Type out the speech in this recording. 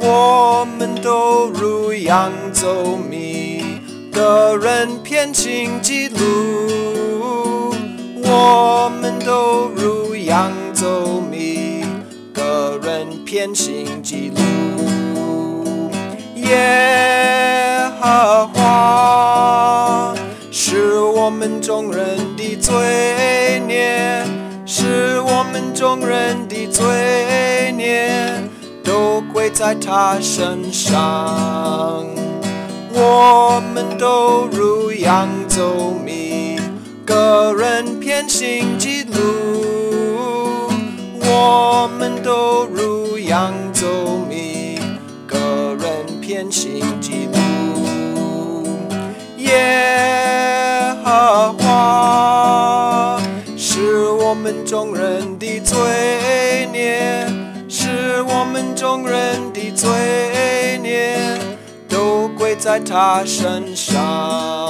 我们都如羊走迷，个人偏行己路。我们都如羊走迷，个人偏行己路。耶和华是我们众人的罪孽，是我们众人的罪孽。都归在他身上。我们都如羊走迷，个人偏行己路。我们都如羊走迷，个人偏行己路。耶和华是我们众人的罪孽。众人的罪孽，都归在他身上。